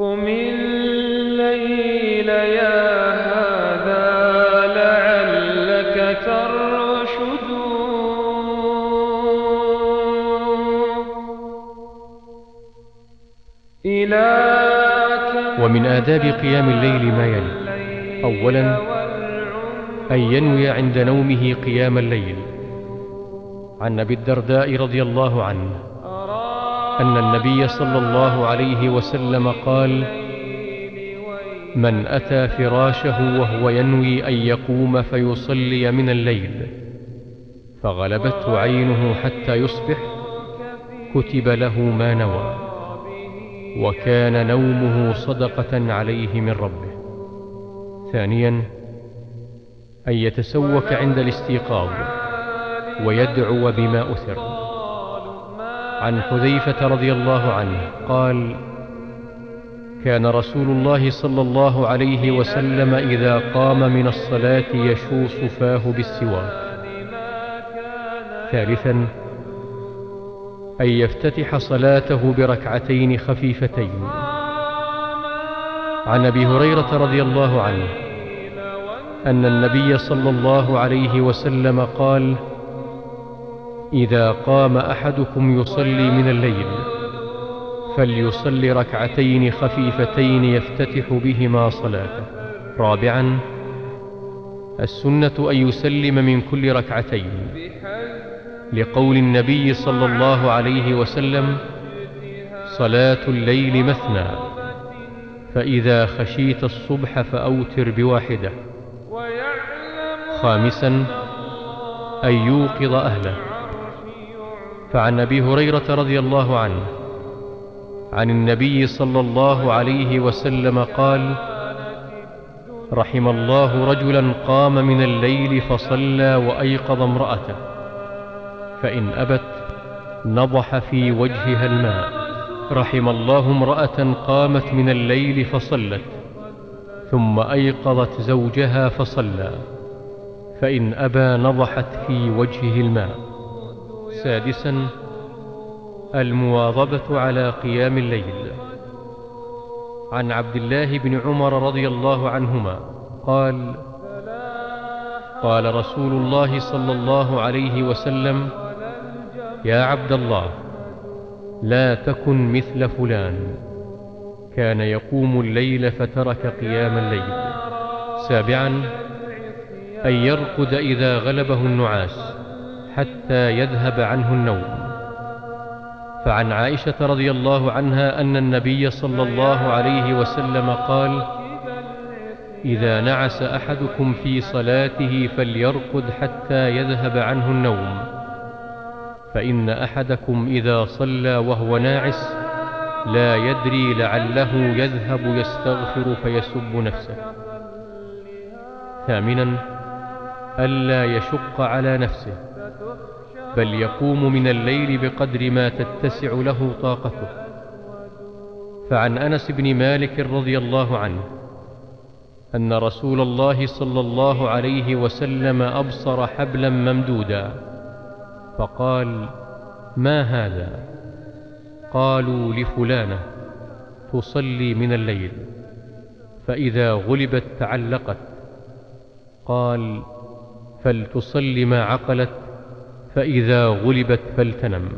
قم الليل يا هذا لعلك ترشد. إلى ومن آداب قيام الليل ما يلي. أولا أن ينوي عند نومه قيام الليل. عن أبي الدرداء رضي الله عنه. أن النبي صلى الله عليه وسلم قال من أتى فراشه وهو ينوي أن يقوم فيصلي من الليل فغلبته عينه حتى يصبح كتب له ما نوى وكان نومه صدقة عليه من ربه. ثانيا أن يتسوك عند الاستيقاظ ويدعو بما أثر. عن حذيفة رضي الله عنه قال كان رسول الله صلى الله عليه وسلم إذا قام من الصلاة يشوص فاه بالسواك ثالثا أن يفتتح صلاته بركعتين خفيفتين. عن أبي هريرة رضي الله عنه أن النبي صلى الله عليه وسلم قال إذا قام أحدكم يصلي من الليل فليصلي ركعتين خفيفتين يفتتح بهما صلاته. رابعا السنة أن يسلم من كل ركعتين. لقول النبي صلى الله عليه وسلم صلاة الليل مثنى فإذا خشيت الصبح فأوتر بواحدة. خامسا أن يوقظ أهله. فعن أبي هريرة رضي الله عنه عن النبي صلى الله عليه وسلم قال رحم الله رجلا قام من الليل فصلى وأيقظ امرأته فإن أبت نضح في وجهها الماء. رحم الله امرأة قامت من الليل فصلت ثم أيقظت زوجها فصلى فإن أبى نضحت في وجهه الماء. سادسا المواظبة على قيام الليل. عن عبد الله بن عمر رضي الله عنهما قال قال رسول الله صلى الله عليه وسلم يا عبد الله لا تكن مثل فلان. كان يقوم الليل فترك قيام الليل. سابعا أن يرقد إذا غلبه النعاس. حتى يذهب عنه النوم. فعن عائشة رضي الله عنها أن النبي صلى الله عليه وسلم قال إذا نعس أحدكم في صلاته فليرقد حتى يذهب عنه النوم. فإن أحدكم إذا صلى وهو ناعس لا يدري لعله يذهب يستغفر فيسب نفسه. ثامنا ألا يشق على نفسه بل يقوم من الليل بقدر ما تتسع له طاقته. فعن أنس بن مالك رضي الله عنه أن رسول الله صلى الله عليه وسلم أبصر حبلا ممدودا فقال ما هذا؟ قالوا لفلانة تصلي من الليل فإذا غلبت تعلقت. قال فلتصل ما عقلت فإذا غلبت فلتنم.